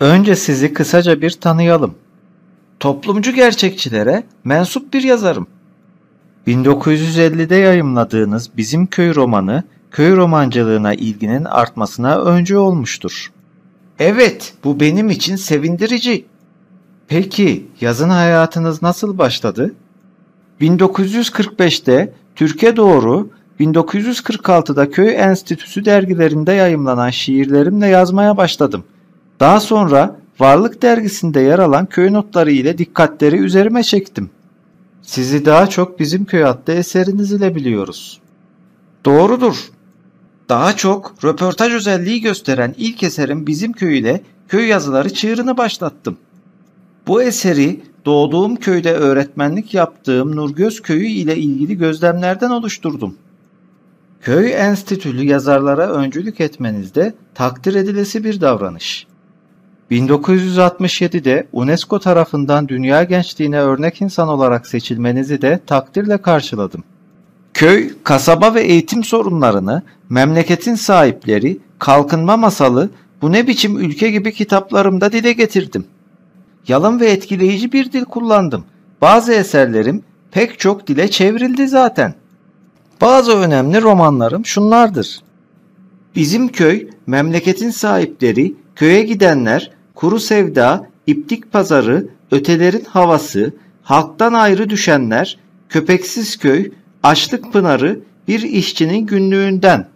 Önce sizi kısaca bir tanıyalım. Toplumcu gerçekçilere mensup bir yazarım. 1950'de yayımladığınız Bizim Köy romanı, köy romancılığına ilginin artmasına öncü olmuştur. Evet, bu benim için sevindirici. Peki, yazın hayatınız nasıl başladı? 1945'te Türkiye Doğru, 1946'da Köy Enstitüsü dergilerinde yayımlanan şiirlerimle yazmaya başladım. Daha sonra Varlık dergisinde yer alan köy notları ile dikkatleri üzerime çektim. Sizi daha çok bizim köy adlı eseriniz ile biliyoruz. Doğrudur. Daha çok röportaj özelliği gösteren ilk eserim bizim köy ile köy yazıları çığırını başlattım. Bu eseri doğduğum köyde öğretmenlik yaptığım Nurgöz Köyü ile ilgili gözlemlerden oluşturdum. Köy enstitülü yazarlara öncülük etmenizde takdir edilesi bir davranış. 1967'de UNESCO tarafından dünya gençliğine örnek insan olarak seçilmenizi de takdirle karşıladım. Köy, kasaba ve eğitim sorunlarını, memleketin sahipleri, kalkınma masalı, bu ne biçim ülke gibi kitaplarımda dile getirdim. Yalın ve etkileyici bir dil kullandım. Bazı eserlerim pek çok dile çevrildi zaten. Bazı önemli romanlarım şunlardır. Bizim köy, memleketin sahipleri, köye gidenler, kuru sevda, iptik pazarı, ötelerin havası, halktan ayrı düşenler, köpeksiz köy, açlık pınarı, bir işçinin günlüğünden